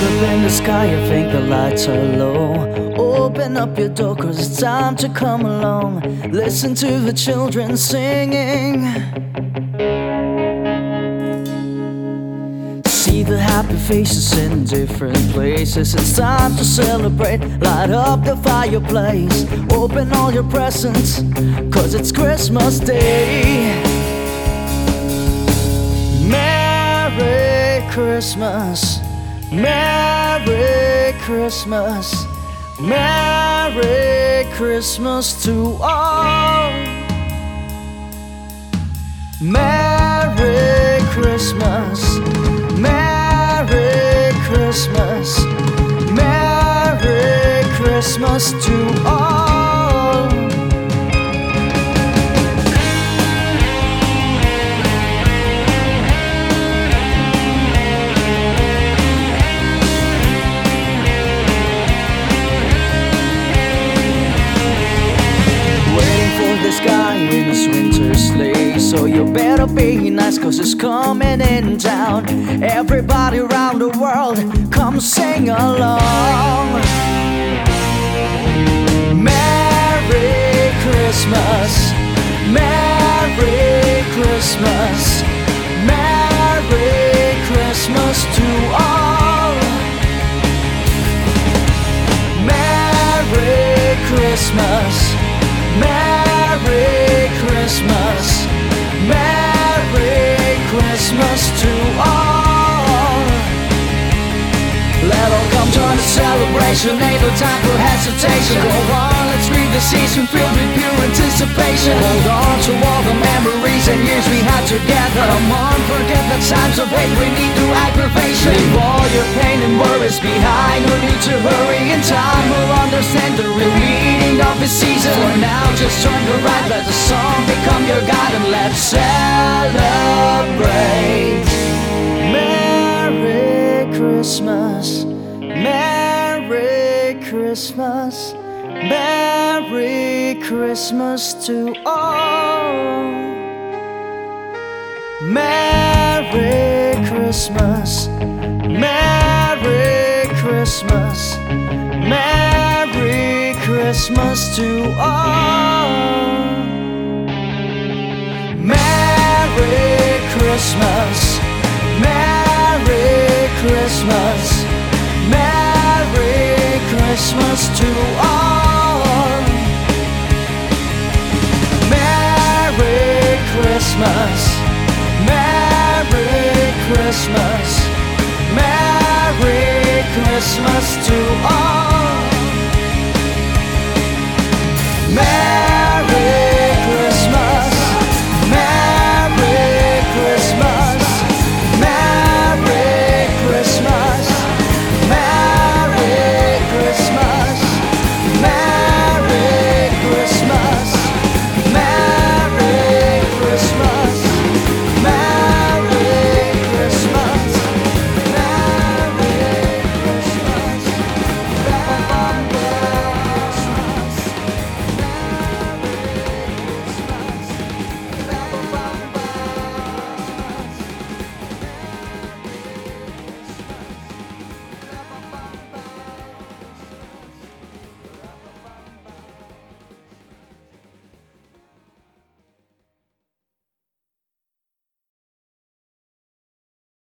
in the sky, I think the lights are low. Open up your door, cause it's time to come along. Listen to the children singing. See the happy faces in different places. It's time to celebrate. Light up the fireplace. Open all your presents, cause it's Christmas Day. Merry Christmas. Merry Christmas. Merry Christmas to all. Merry Christmas. Merry Christmas. Merry Christmas to all. So you better be nice, cause he's coming in town. Everybody around the world, come sing along. Merry Christmas. Merry Christmas. Merry Christmas to all. Merry Christmas. Merry All come join the celebration. Ain't no time for hesitation. Go on, let's read the season filled with pure anticipation. Hold on to all the memories and years we had together. Come on, forget the times of hate we need through aggravation. Leave all your pain and worries behind. No need to hurry in time. We'll understand the real meaning of the season. For now, just turn to right, let the song become your guide, and let's celebrate. Christmas. Merry Christmas to all. Merry Christmas. Merry Christmas. Merry Christmas to all. Merry Christmas. Merry Christmas. Christmas to all. Merry Christmas. Merry Christmas. Merry Christmas